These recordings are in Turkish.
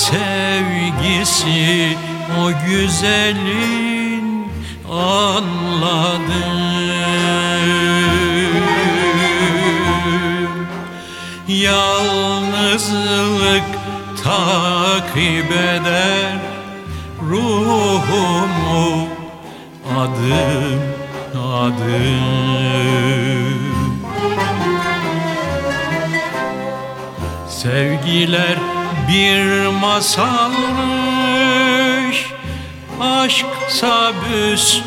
sevgisi o güzelin anladım Yalnızlık takip eder ruhumu adım adım. Sevgiler bir masalmış Aşksa büs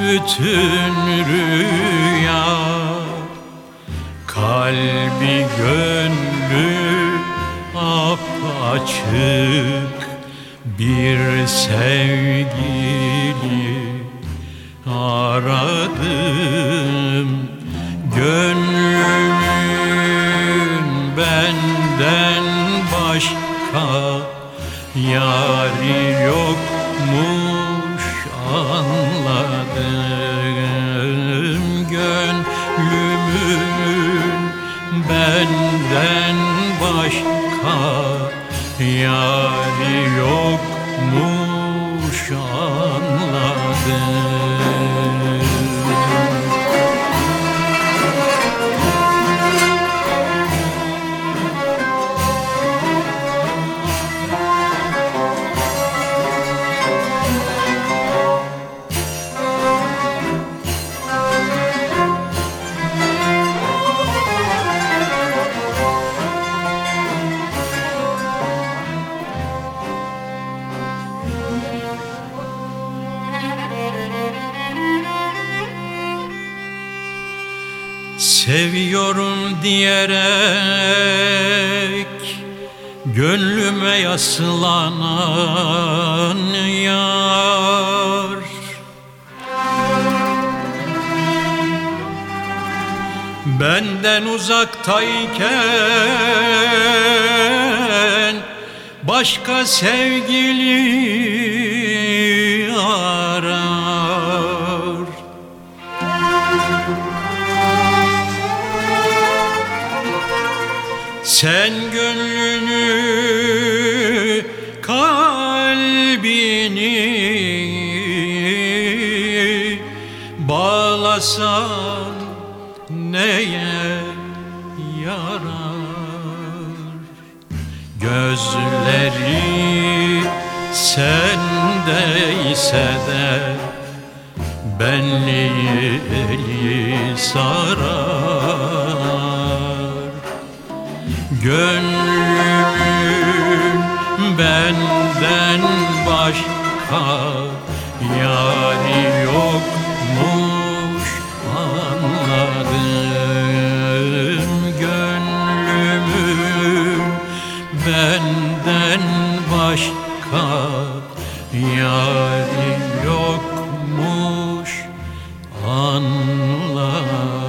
bütün rüya. Kalbi gönlü apaçık Bir sevgili aradım. Gönlümün başka Yari yokmuş anladım Gönlümün benden başka Yari yokmuş Seviyorum diyerek Gönlüme yaslanan yar. Benden uzaktayken Başka sevgili Sen gönlünü kalbini bağlasan neye yarar? Gözleri sendeyse de benliği eli sarar Gönlümün benden başka yari yokmuş anladım Gönlümün benden başka yari yokmuş anladım